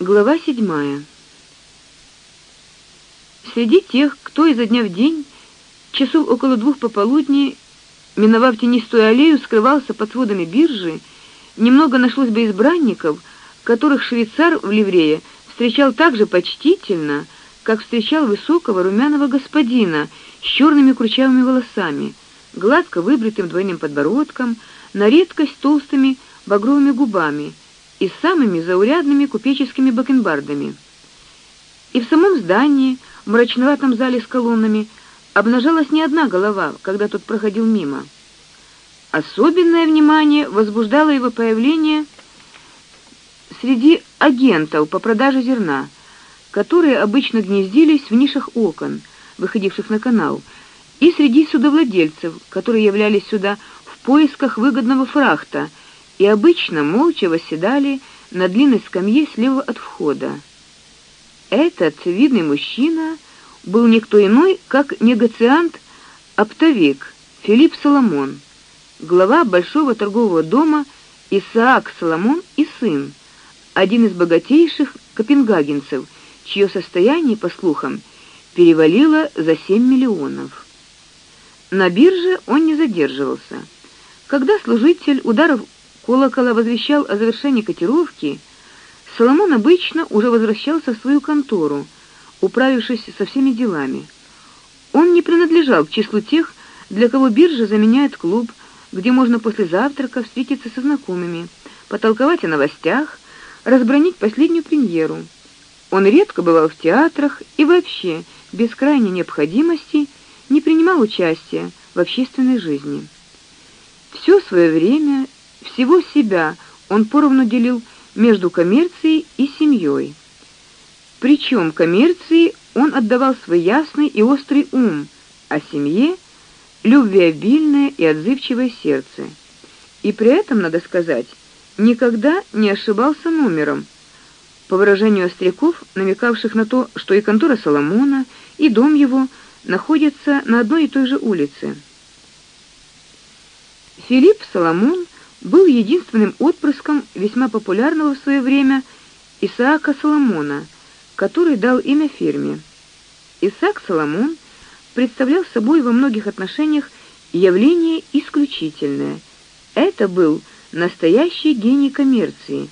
Глава седьмая. Среди тех, кто изо дня в день, часов около двух пополудни, миновав тенистую аллею, скрывался под сводами биржи, немного нашлось бы избранников, которых швейцар в ливрее встречал так же почтительно, как встречал высокого румяного господина с черными курчавыми волосами, гладко выбритым двойным подбородком, на редкость толстыми багровыми губами и самыми заурядными купеческими бакенбардами. И в самом здании, в мрачноватом зале с колоннами, обнажалась не одна голова, когда тот проходил мимо. Особенное внимание возбуждало его появление среди агентов по продаже зерна, которые обычно гнездились в нишах окон, выходивших на канал, и среди судовладельцев, которые являлись сюда в поисках выгодного фрахта и обычно молча восседали на длинной скамье слева от входа. Этот видный мужчина был никто иной, как негациант-оптовик Филипп Соломон, глава большого торгового дома Исаак Соломон и сын, один из богатейших копенгагенцев, чье состояние, по слухам, перевалило за 7 миллионов. На бирже он не задерживался. Когда служитель, ударов колокола возвещал о завершении котировки, Соломон обычно уже возвращался в свою контору, управившись со всеми делами. Он не принадлежал к числу тех, для кого биржа заменяет клуб, где можно после завтрака встретиться со знакомыми, потолковать о новостях, разбронить последнюю премьеру. Он редко бывал в театрах и вообще, без крайней необходимости, не принимал участия в общественной жизни. Все свое время всего себя он поровну делил между коммерцией и семьей. Причем коммерции он отдавал свой ясный и острый ум, а семье любвеобильное и отзывчивое сердце. И при этом, надо сказать, никогда не ошибался номером. По выражению остряков, намекавших на то, что и контора Соломона, и дом его находятся на одной и той же улице. Филипп Соломон был единственным отпрыском весьма популярного в свое время Исаака Соломона, который дал имя фирме. Исаак Соломон представлял собой во многих отношениях явление исключительное. Это был настоящий гений коммерции.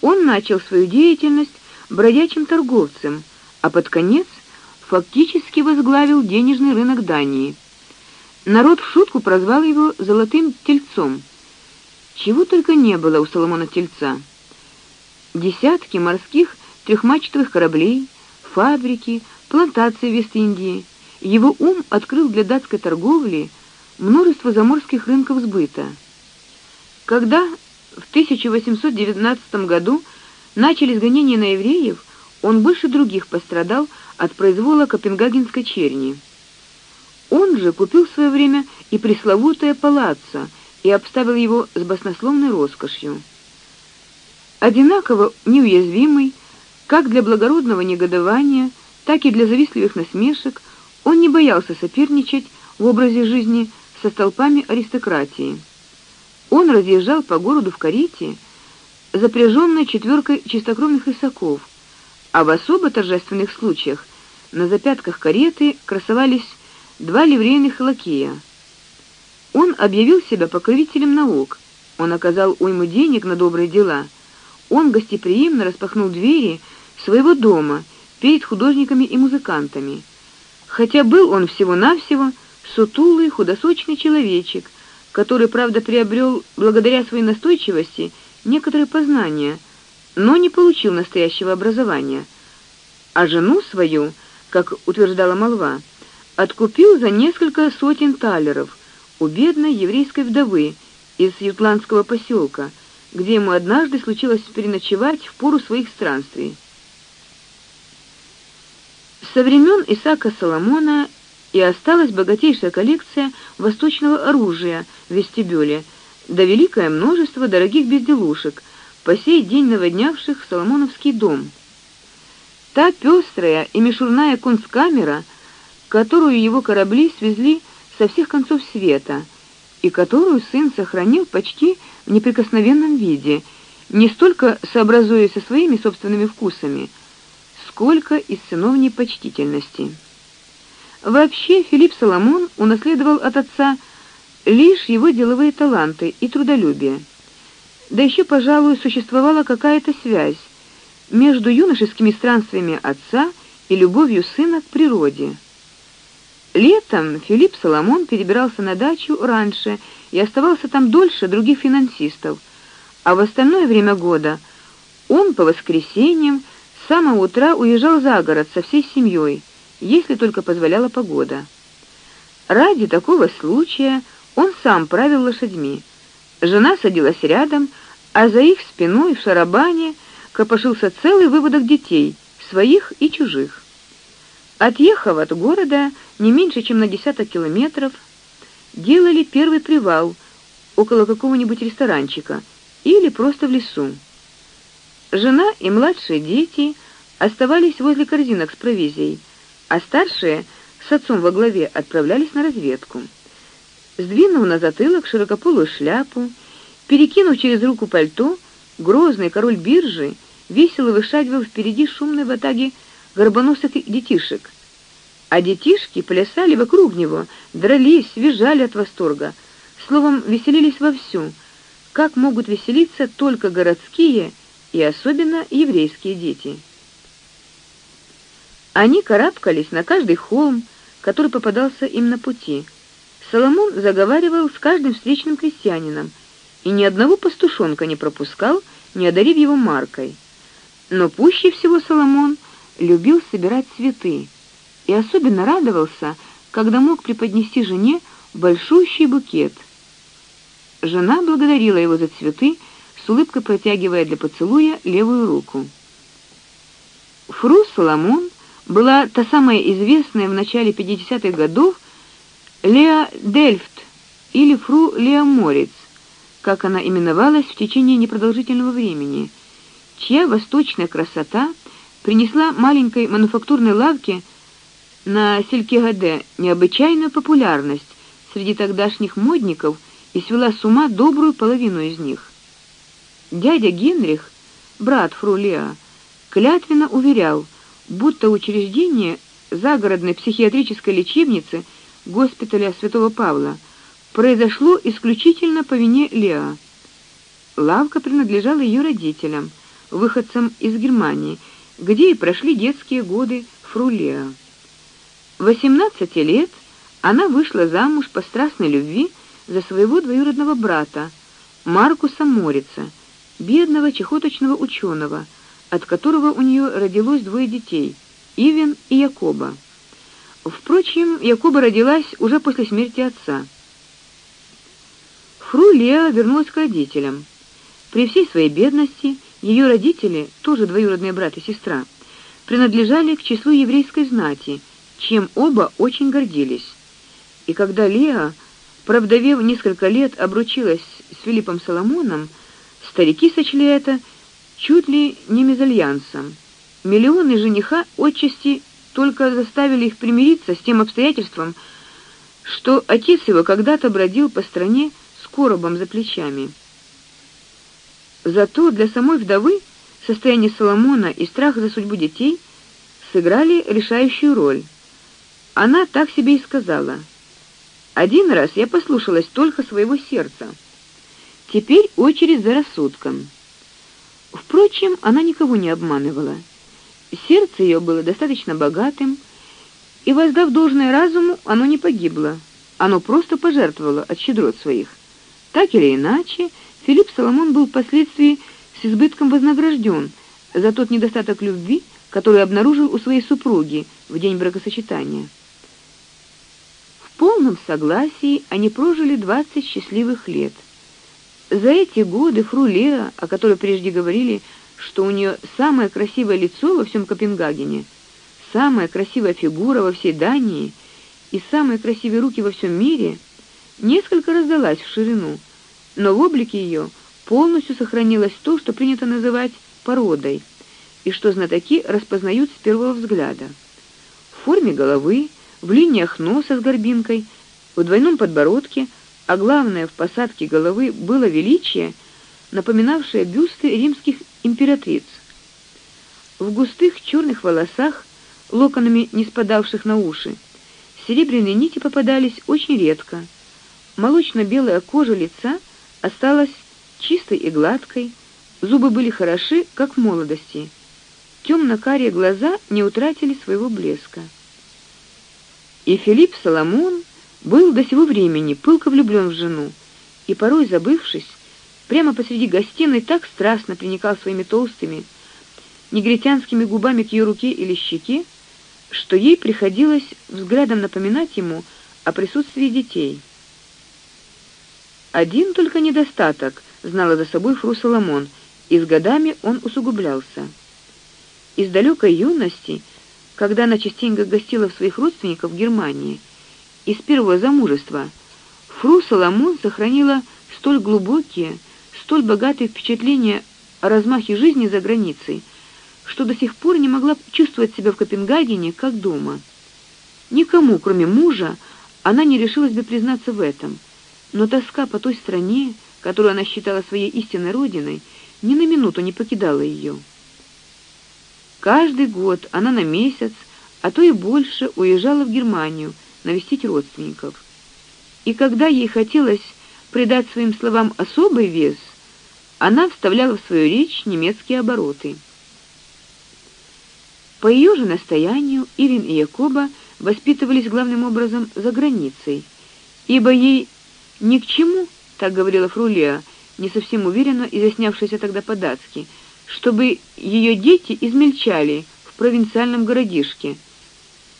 Он начал свою деятельность бродячим торговцем, а под конец фактически возглавил денежный рынок Дании. Народ в шутку прозвал его золотым тельцом. Чего только не было у Соломона Тельца. Десятки морских трехмачтовых кораблей, фабрики, плантации в Вест-Индии. Его ум открыл для датской торговли множество заморских рынков сбыта. Когда в 1819 году начались гонения на евреев, он больше других пострадал от произвола копенгагенской черни. Он же купил в свое время и пресловутое палаццо и обставил его с баснословной роскошью. Одинаково неуязвимый как для благородного негодования, так и для завистливых насмешек, он не боялся соперничать в образе жизни со столпами аристократии. Он разъезжал по городу в карете, запряженной четверкой чистокровных рысаков, а в особо торжественных случаях на запятках кареты красовались два ливрейных лакея. Он объявил себя покровителем наук. Он оказал уйму денег на добрые дела. Он гостеприимно распахнул двери своего дома перед художниками и музыкантами. Хотя был он всего-навсего сутулый, худосочный человечек, который, правда, приобрел благодаря своей настойчивости некоторые познания, но не получил настоящего образования. А жену свою, как утверждала молва, откупил за несколько сотен талеров у бедной еврейской вдовы из ютландского поселка, где ему однажды случилось переночевать в пору своих странствий. Со времен Исаака Соломона и осталась богатейшая коллекция восточного оружия в вестибюле, да великое множество дорогих безделушек, по сей день наводнявших Соломоновский дом. Та пестрая и мишурная кунсткамера, которую его корабли свезли со всех концов света и которую сын сохранил почти в неприкосновенном виде, не столько сообразуясь со своими собственными вкусами, сколько из сыновней почтительности. Вообще Филипп Соломон унаследовал от отца лишь его деловые таланты и трудолюбие. Да еще, пожалуй, существовала какая-то связь между юношескими странствиями отца и любовью сына к природе. Летом Филипп Соломон перебирался на дачу раньше и оставался там дольше других финансистов, а в остальное время года он по воскресеньям с самого утра уезжал за город со всей семьей, если только позволяла погода. Ради такого случая он сам правил лошадьми. Жена садилась рядом, а за их спиной в шарабане копошился целый выводок детей, своих и чужих. Отъехав от города не меньше, чем на десяток километров, делали первый привал около какого-нибудь ресторанчика или просто в лесу. Жена и младшие дети оставались возле корзинок с провизией, а старшие с отцом во главе отправлялись на разведку. Сдвинув на затылок широкополую шляпу, перекинув через руку пальто, грозный король биржи весело вышагивал впереди шумной ватаги горбоносых детишек. А детишки плясали вокруг него, дрались, визжали от восторга, словом, веселились вовсю. Как могут веселиться только городские и особенно еврейские дети? Они карабкались на каждый холм, который попадался им на пути. Соломон заговаривал с каждым встречным крестьянином и ни одного пастушонка не пропускал, не одарив его маркой. Но пуще всего Соломон любил собирать цветы и особенно радовался, когда мог преподнести жене большущий букет. Жена благодарила его за цветы, с улыбкой протягивая для поцелуя левую руку. Фру Соломон была та самая известная в начале 50-х годов Леа Дельфт или фру Леа Морец, как она именовалась в течение непродолжительного времени, чья восточная красота принесла маленькой мануфактурной лавке на Селькегаде необычайную популярность среди тогдашних модников и свела с ума добрую половину из них. Дядя Генрих, брат фру Леа, клятвенно уверял, будто учреждение загородной психиатрической лечебницы госпиталя Святого Павла произошло исключительно по вине Леа. Лавка принадлежала ее родителям, выходцам из Германии, где и прошли детские годы фру Леа. В 18 лет она вышла замуж по страстной любви за своего двоюродного брата Маркуса Морица, бедного чехоточного ученого, от которого у нее родилось двое детей Ивен и Якоба. Впрочем, Якоба родилась уже после смерти отца. Фру вернулась к родителям. При всей своей бедности ее родители, тоже двоюродные брат и сестра, принадлежали к числу еврейской знати, чем оба очень гордились. И когда Леа, провдовев несколько лет, обручилась с Филиппом Соломоном, старики сочли это чуть ли не мезальянсом. Миллионы жениха отчасти только заставили их примириться с тем обстоятельством, что отец его когда-то бродил по стране с коробом за плечами. Зато для самой вдовы состояние Соломона и страх за судьбу детей сыграли решающую роль. Она так себе и сказала: "Один раз я послушалась только своего сердца. Теперь очередь за рассудком". Впрочем, она никого не обманывала. Сердце ее было достаточно богатым, и воздав должное разуму, оно не погибло. Оно просто пожертвовало от щедрот своих. Так или иначе, Филипп Соломон был впоследствии с избытком вознагражден за тот недостаток любви, который обнаружил у своей супруги в день бракосочетания. В полном согласии они прожили двадцать счастливых лет. За эти годы фру Леа, о которой прежде говорили, что у нее самое красивое лицо во всем Копенгагене, самая красивая фигура во всей Дании и самые красивые руки во всем мире, несколько раздалась в ширину, но в облике ее полностью сохранилось то, что принято называть породой, и что знатоки распознают с первого взгляда. В форме головы, в линиях носа с горбинкой, в двойном подбородке – а главное в посадке головы было величие, напоминавшие бюсты римских императриц. В густых черных волосах, локонами не спадавших на уши, серебряные нити попадались очень редко. Молочно-белая кожа лица осталась чистой и гладкой, зубы были хороши, как в молодости. Темно-карие глаза не утратили своего блеска. И Филипп Соломон был до сего времени пылко влюблен в жену, и порой забывшись, прямо посреди гостиной так страстно приникал своими толстыми негритянскими губами к ее руке или щеке, что ей приходилось взглядом напоминать ему о присутствии детей. Один только недостаток знала за собой фру Соломон, и с годами он усугублялся. Из далекой юности, когда она частенько гостила в своих родственников в Германии, из первого замужества, фру Соломон сохранила столь глубокие, столь богатые впечатления о размахе жизни за границей, что до сих пор не могла чувствовать себя в Копенгагене как дома. Никому, кроме мужа, она не решилась бы признаться в этом. Но тоска по той стране, которую она считала своей истинной родиной, ни на минуту не покидала ее. Каждый год она на месяц, а то и больше уезжала в Германию навестить родственников. И когда ей хотелось придать своим словам особый вес, она вставляла в свою речь немецкие обороты. По ее же настоянию Ирин и Якоба воспитывались главным образом за границей, ибо ей ни к чему, так говорила Фрулия, не совсем уверенно изъяснявшаяся тогда по-датски, чтобы ее дети измельчали в провинциальном городишке,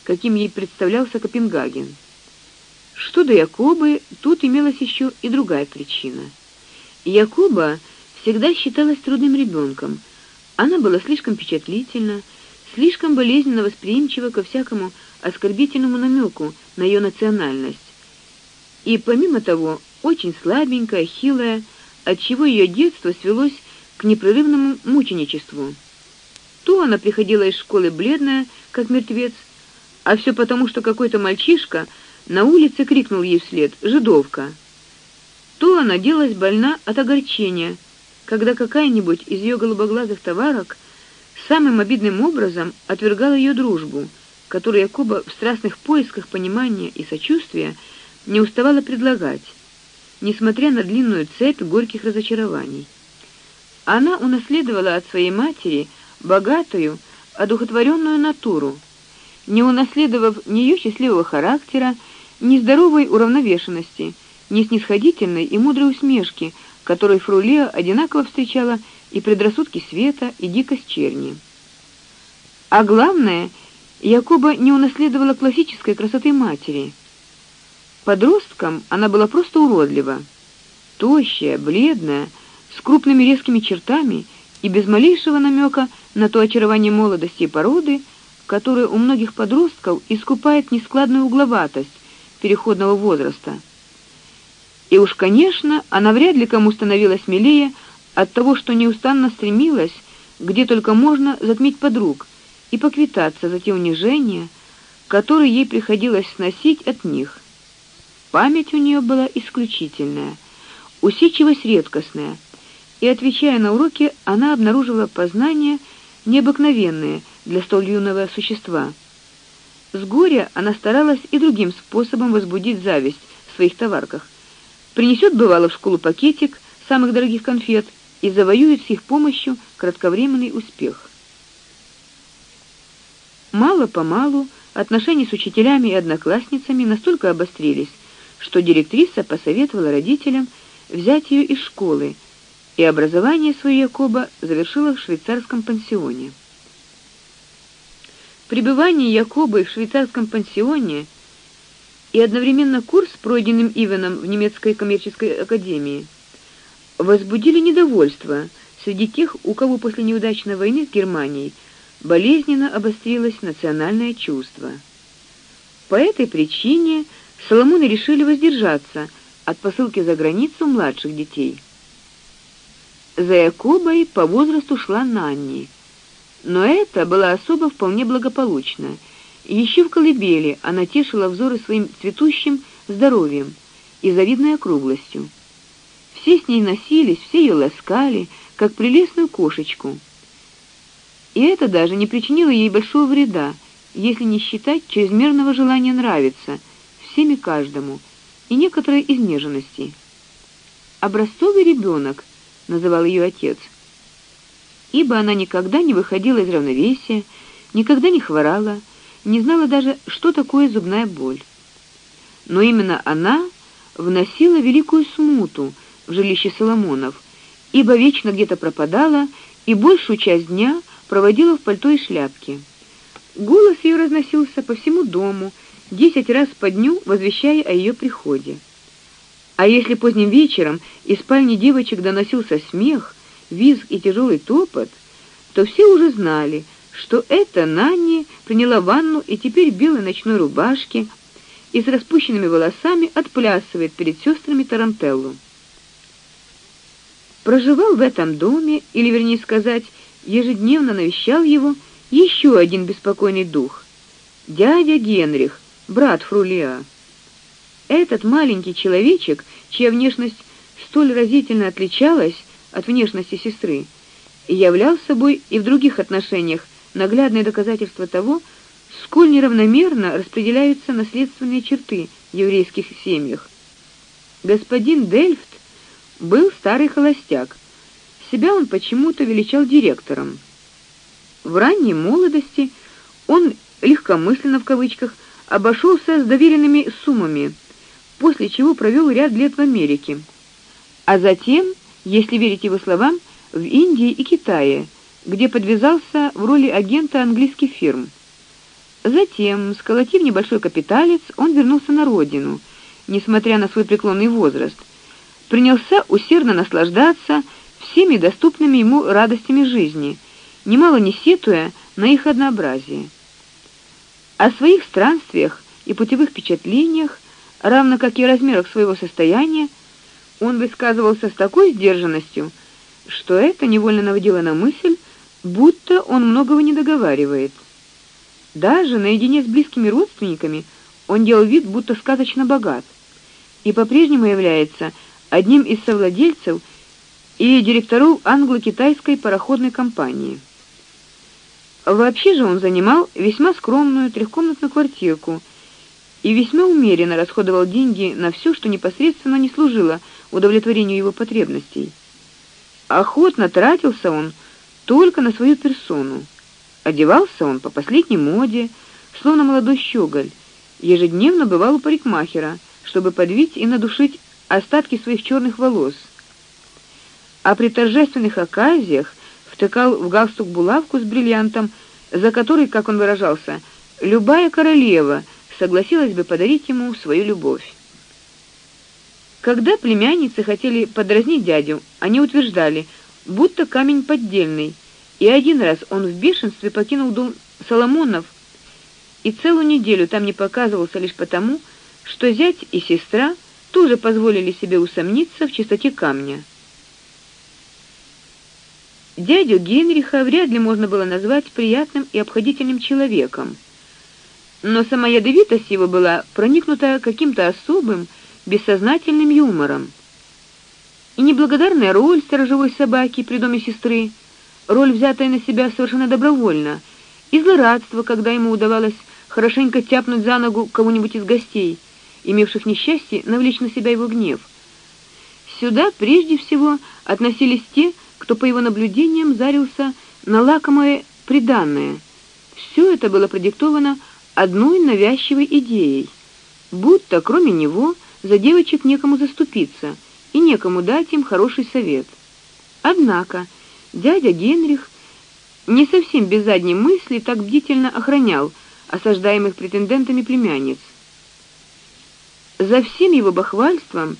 каким ей представлялся Копенгаген. Что до Якобы, тут имелась еще и другая причина. Якоба всегда считалась трудным ребенком. Она была слишком впечатлительна, слишком болезненно восприимчива ко всякому оскорбительному намеку на ее национальность. И помимо того, очень слабенькая, хилая, отчего ее детство свелось к непрерывному мученичеству. То она приходила из школы бледная, как мертвец, а все потому, что какой-то мальчишка на улице крикнул ей вслед: "Жидовка!" То она делалась больна от огорчения, когда какая-нибудь из ее голубоглазых товарок самым обидным образом отвергала ее дружбу, которую Якоба в страстных поисках понимания и сочувствия не уставала предлагать, несмотря на длинную цепь горьких разочарований. Она унаследовала от своей матери богатую, одухотворенную натуру, не унаследовав ни ее счастливого характера, ни здоровой уравновешенности, ни снисходительной и мудрой усмешки, которой Фрулея одинаково встречала и предрассудки света, и дикость черни. А главное, Якоба не унаследовала классической красоты матери. Подростком она была просто уродлива, тощая, бледная, с крупными резкими чертами и без малейшего намека на то очарование молодости и породы, которое у многих подростков искупает нескладную угловатость переходного возраста. И уж, конечно, она вряд ли кому становилась милее от того, что неустанно стремилась, где только можно, затмить подруг и поквитаться за те унижения, которые ей приходилось сносить от них. Память у нее была исключительная, усидчивость редкостная, и отвечая на уроки, она обнаружила познания необыкновенные для столь юного существа. С горя она старалась и другим способом возбудить зависть в своих товарках. Принесет бывало в школу пакетик самых дорогих конфет и завоюет с их помощью кратковременный успех. Мало-помалу отношения с учителями и одноклассницами настолько обострились, что директриса посоветовала родителям взять ее из школы, и образование свое Якоба завершила в швейцарском пансионе. Пребывание Якобы в швейцарском пансионе и одновременно курс, пройденным Ивеном в немецкой коммерческой академии, возбудили недовольство среди тех, у кого после неудачной войны с Германией болезненно обострилось национальное чувство. По этой причине Соломоны решили воздержаться от посылки за границу младших детей. За Якобой по возрасту шла Нанни. Но это была особо вполне благополучна. Еще в колыбели она тешила взоры своим цветущим здоровьем и завидной округлостью. Все с ней носились, все ее ласкали, как прелестную кошечку. И это даже не причинило ей большого вреда, если не считать чрезмерного желания нравиться всеми каждому и некоторой изнеженности. Образцовый ребенок, называл ее отец. Ибо она никогда не выходила из равновесия, никогда не хворала, не знала даже, что такое зубная боль. Но именно она вносила великую смуту в жилище Соломонов, ибо вечно где-то пропадала и большую часть дня проводила в пальто и шляпке. Голос ее разносился по всему дому, десять раз по дню возвещая о ее приходе. А если поздним вечером из спальни девочек доносился смех, визг и тяжелый топот, то все уже знали, что это Нанни приняла ванну и теперь в белой ночной рубашке и с распущенными волосами отплясывает перед сестрами тарантеллу. Проживал в этом доме, или вернее сказать, ежедневно навещал его еще один беспокойный дух дядя Генрих, брат Фрулиа. Этот маленький человечек, чья внешность столь разительно отличалась от внешности сестры, являл собой и в других отношениях наглядное доказательство того, сколь неравномерно распределяются наследственные черты в еврейских семьях. Господин Дельфт был старый холостяк. Себя он почему-то величал директором. В ранней молодости он легкомысленно в кавычках обошелся с доверенными суммами после чего провел ряд лет в Америке. А затем, если верить его словам, в Индии и Китае, где подвязался в роли агента английских фирм. Затем, сколотив небольшой капиталец, он вернулся на родину, несмотря на свой преклонный возраст. Принялся усердно наслаждаться всеми доступными ему радостями жизни, немало не сетуя на их однообразие. О своих странствиях и путевых впечатлениях равно как и размерах своего состояния, он высказывался с такой сдержанностью, что это невольно наводило на мысль, будто он многого не договаривает. Даже наедине с близкими родственниками он делал вид, будто сказочно богат, и по-прежнему является одним из совладельцев и директоров англо-китайской пароходной компании. Вообще же он занимал весьма скромную трехкомнатную квартирку и весьма умеренно расходовал деньги на все, что непосредственно не служило удовлетворению его потребностей. Охотно тратился он только на свою персону. Одевался он по последней моде, словно молодой щеголь. Ежедневно бывал у парикмахера, чтобы подвить и надушить остатки своих черных волос. А при торжественных оказиях втыкал в галстук булавку с бриллиантом, за который, как он выражался, любая королева согласилась бы подарить ему свою любовь. Когда племянницы хотели подразнить дядю, они утверждали, будто камень поддельный, и один раз он в бешенстве покинул дом Соломонов и целую неделю там не показывался лишь потому, что зять и сестра тоже позволили себе усомниться в чистоте камня. Дядю Генриха вряд ли можно было назвать приятным и обходительным человеком но сама ядовитость его была проникнута каким-то особым, бессознательным юмором. И неблагодарная роль сторожевой собаки при доме сестры, роль взятая на себя совершенно добровольно, и злорадство, когда ему удавалось хорошенько тяпнуть за ногу кого-нибудь из гостей, имевших несчастье навлечь на себя его гнев. Сюда прежде всего относились те, кто по его наблюдениям зарился на лакомое приданное. Все это было продиктовано одной навязчивой идеей, будто кроме него за девочек некому заступиться и некому дать им хороший совет. Однако дядя Генрих не совсем без задней мысли так бдительно охранял осаждаемых претендентами племянниц. За всем его бахвальством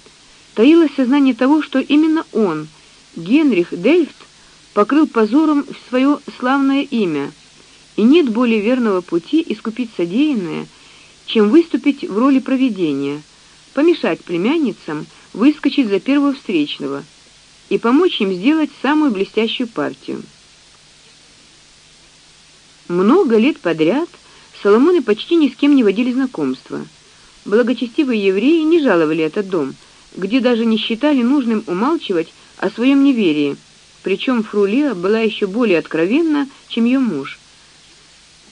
таилось сознание того, что именно он, Генрих Дельфт, покрыл позором свое славное имя и нет более верного пути искупить содеянное, чем выступить в роли провидения, помешать племянницам выскочить за первого встречного и помочь им сделать самую блестящую партию. Много лет подряд Соломоны почти ни с кем не водили знакомства. Благочестивые евреи не жаловали этот дом, где даже не считали нужным умалчивать о своем неверии. Причем Фрулия была еще более откровенна, чем ее муж.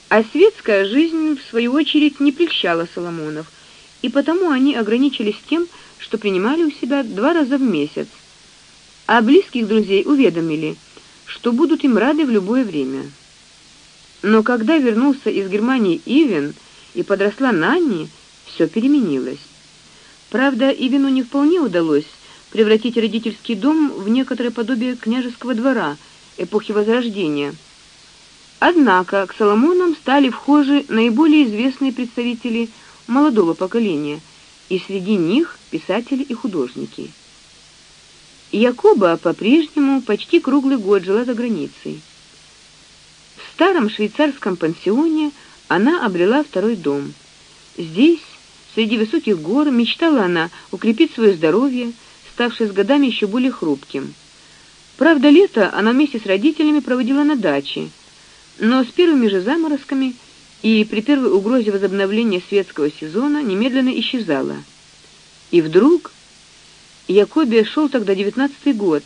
А светская жизнь в свою очередь не прельщала Соломонов, и потому они ограничились тем, что принимали у себя два раза в месяц. А близких друзей уведомили, что будут им рады в любое время. Но когда вернулся из Германии Ивен и подросла Нанни, все переменилось. Правда, Ивену не вполне удалось превратить родительский дом в некоторое подобие княжеского двора эпохи Возрождения. Однако к Соломонам стали вхожи наиболее известные представители молодого поколения, и среди них писатели и художники. Якоба по-прежнему почти круглый год жила за границей. В старом швейцарском пансионе она обрела второй дом. Здесь, среди высоких гор, мечтала она укрепить свое здоровье, ставшее с годами еще более хрупким. Правда, лето она вместе с родителями проводила на даче, но с первыми же заморозками и при первой угрозе возобновления светского сезона немедленно исчезала. И вдруг Якобе шел тогда девятнадцатый год.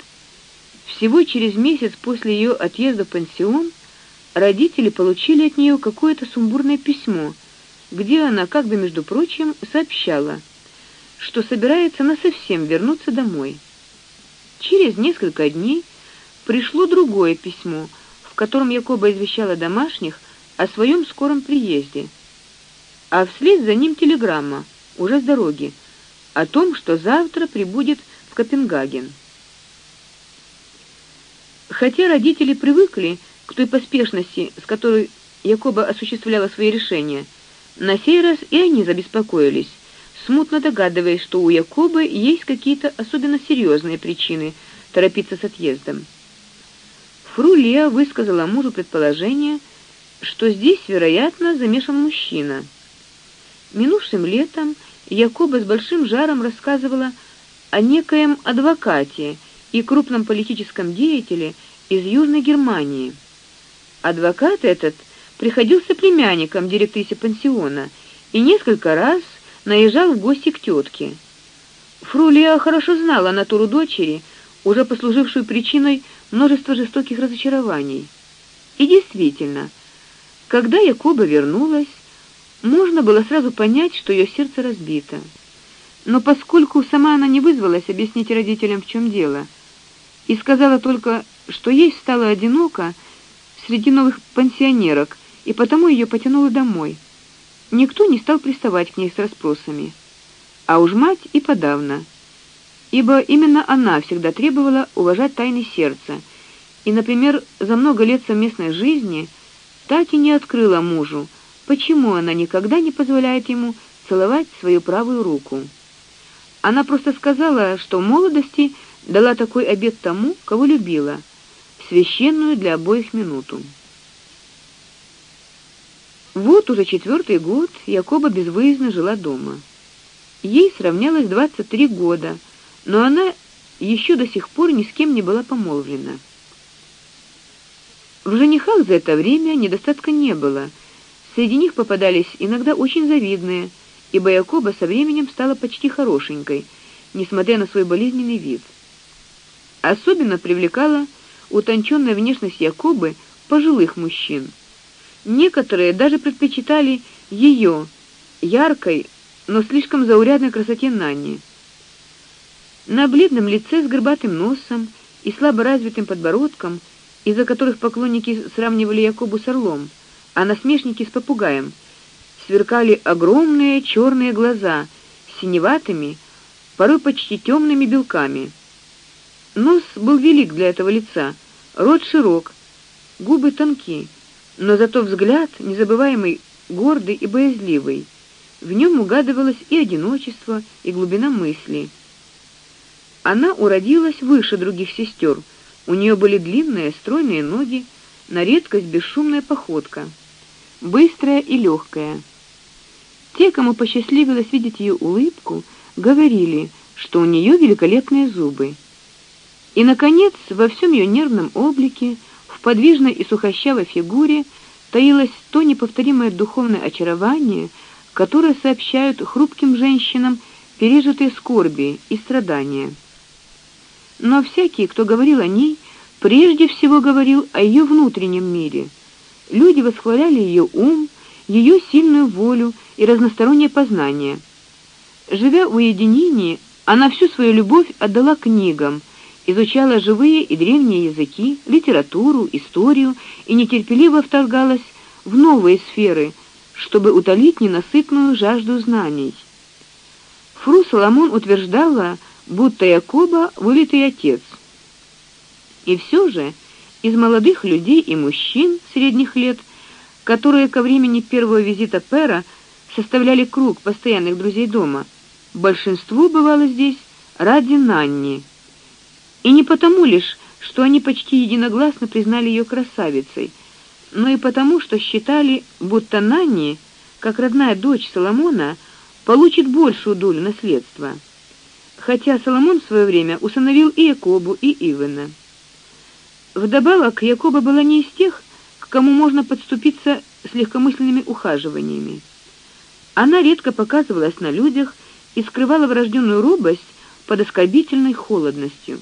Всего через месяц после ее отъезда в пансион родители получили от нее какое-то сумбурное письмо, где она, как бы между прочим, сообщала, что собирается насовсем вернуться домой. Через несколько дней пришло другое письмо, в котором Якоба извещала домашних о своем скором приезде, а вслед за ним телеграмма уже с дороги о том, что завтра прибудет в Копенгаген. Хотя родители привыкли к той поспешности, с которой Якоба осуществляла свои решения, на сей раз и они забеспокоились, смутно догадываясь, что у Якобы есть какие-то особенно серьезные причины торопиться с отъездом. Фру высказала мужу предположение, что здесь, вероятно, замешан мужчина. Минувшим летом Якоба с большим жаром рассказывала о некоем адвокате и крупном политическом деятеле из Южной Германии. Адвокат этот приходился племянником директрисы пансиона и несколько раз наезжал в гости к тетке. Фрулия хорошо знала натуру дочери, уже послужившую причиной множества жестоких разочарований. И действительно, когда Якоба вернулась, можно было сразу понять, что ее сердце разбито. Но поскольку сама она не вызвалась объяснить родителям, в чем дело, и сказала только, что ей стало одиноко среди новых пансионерок, и потому ее потянуло домой. Никто не стал приставать к ней с расспросами. А уж мать и подавно, ибо именно она всегда требовала уважать тайны сердца. И, например, за много лет совместной жизни так и не открыла мужу, почему она никогда не позволяет ему целовать свою правую руку. Она просто сказала, что в молодости дала такой обет тому, кого любила, священную для обоих минуту. Вот уже четвертый год Якоба безвыездно жила дома. Ей сравнялось 23 года, но она еще до сих пор ни с кем не была помолвлена. В женихах за это время недостатка не было — Среди них попадались иногда очень завидные, ибо Якоба со временем стала почти хорошенькой, несмотря на свой болезненный вид. Особенно привлекала утонченная внешность Якобы пожилых мужчин. Некоторые даже предпочитали ее яркой, но слишком заурядной красоте Нанни. На бледном лице с горбатым носом и слабо развитым подбородком, из-за которых поклонники сравнивали Якобу с орлом, а насмешники с попугаем. Сверкали огромные черные глаза с синеватыми, порой почти темными белками. Нос был велик для этого лица, рот широк, губы тонкие, но зато взгляд незабываемый, гордый и боязливый. В нем угадывалось и одиночество, и глубина мысли. Она уродилась выше других сестер. У нее были длинные, стройные ноги, на редкость бесшумная походка быстрая и легкая. Те, кому посчастливилось видеть ее улыбку, говорили, что у нее великолепные зубы. И наконец, во всем ее нервном облике, в подвижной и сухощавой фигуре таилось то неповторимое духовное очарование, которое сообщают хрупким женщинам пережитые скорби и страдания. Но всякий, кто говорил о ней, прежде всего говорил о ее внутреннем мире. Люди восхваляли ее ум, ее сильную волю и разностороннее познание. Живя в уединении, она всю свою любовь отдала книгам, изучала живые и древние языки, литературу, историю и нетерпеливо вторгалась в новые сферы, чтобы утолить ненасытную жажду знаний. Фру Соломон утверждала, будто Якоба вылитый отец. И все же из молодых людей и мужчин средних лет, которые ко времени первого визита Пера составляли круг постоянных друзей дома, большинство бывало здесь ради Нанни. И не потому лишь, что они почти единогласно признали ее красавицей, но и потому, что считали, будто Нанни, как родная дочь Соломона, получит большую долю наследства. Хотя Соломон в свое время усыновил и Якобу, и Ивана. Вдобавок, Якоба была не из тех, к кому можно подступиться с легкомысленными ухаживаниями. Она редко показывалась на людях и скрывала врожденную робость под оскорбительной холодностью.